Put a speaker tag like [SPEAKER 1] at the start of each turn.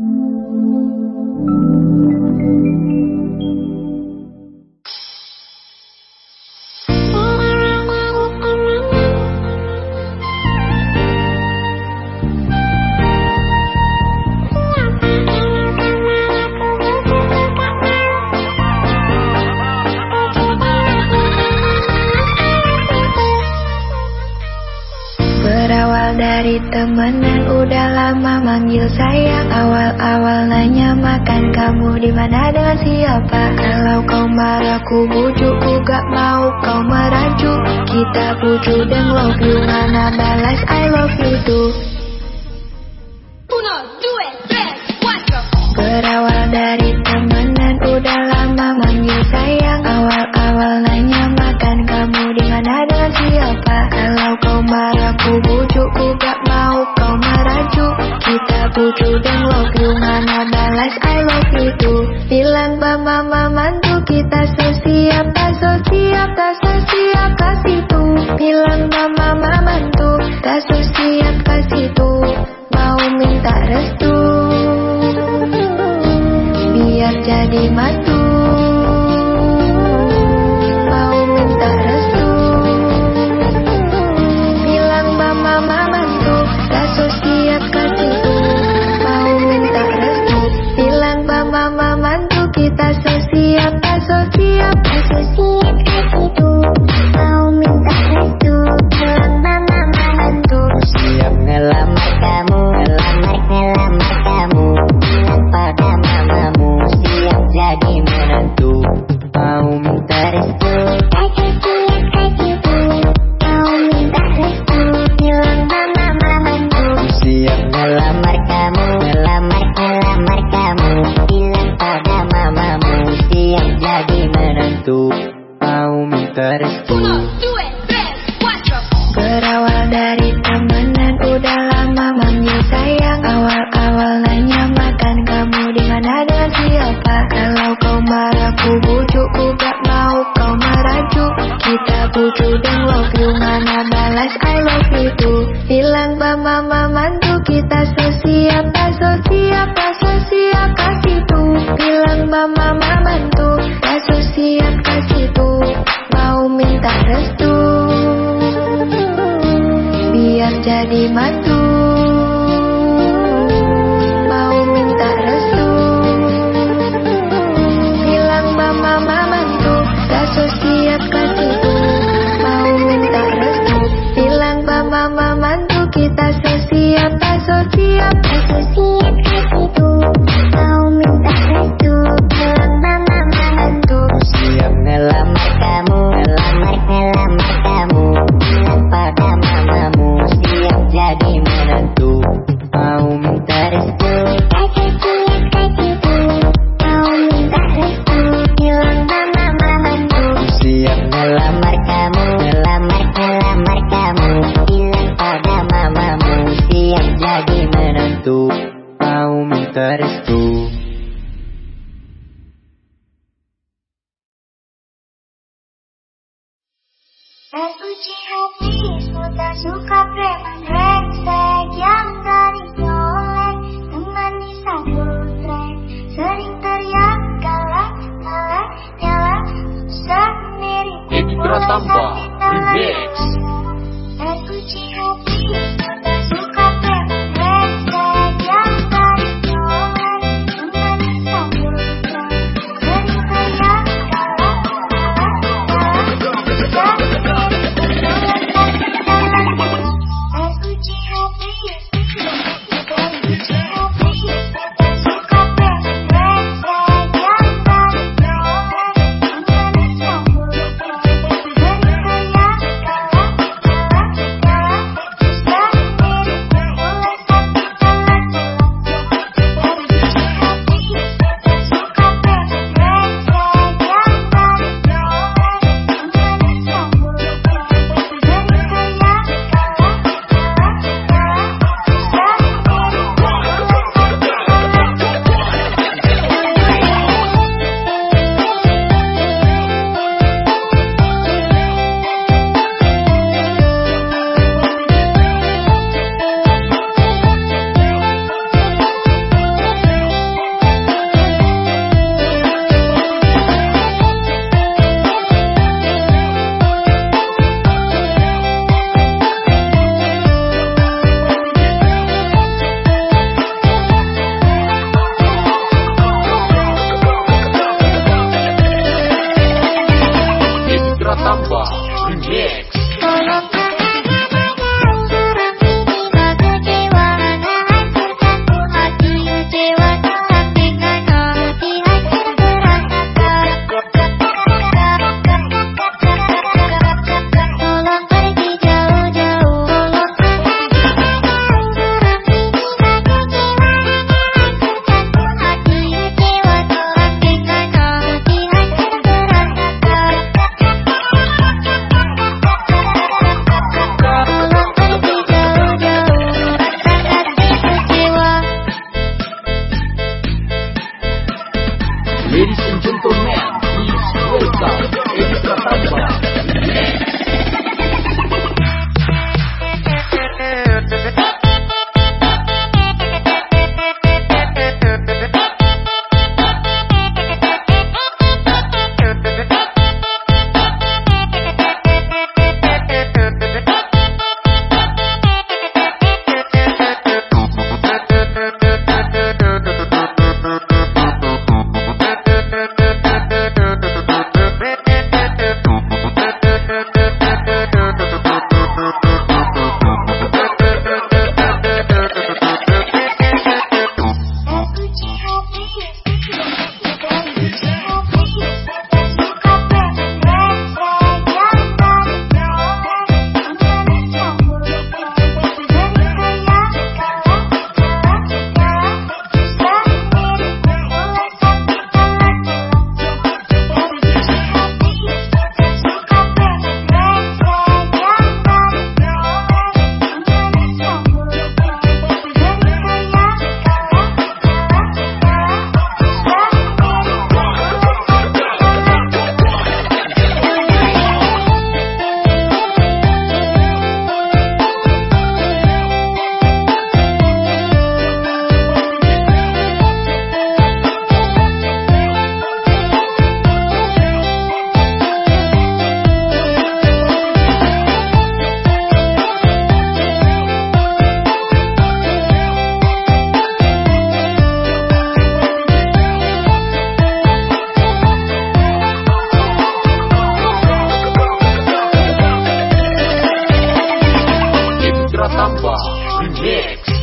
[SPEAKER 1] Thank you. Temenan udah lama manggil sayang. Awal-awal nanya makan kamu di mana? Dengan siapa? Kalau kau marah ku bujuk. Ku gak mau kau merajuk. Kita bujuk dan love you. Mana balas? I love you too. Uno, dua, tres, cuatro. Berawal dari temenan udah lama manggil sayang. Awal-awal Bujuk dan you. Mana balas I love you too. Bilang mama mantu kita sesiap tak sesiap tak sesiap kasih tuh Bilang mama mantu tak sesiap kasih tuh Mau minta restu. Biar jadi mantu Bujuk dan love you mana balas I love you too Bilang mama mantu kita sesiap tak sesiap tak sesiap kasih tuh Bilang mama mantu tak sesiap kasih tuh Mau minta restu. Biar jadi mantu
[SPEAKER 2] suka preman Ultra Samba Remix.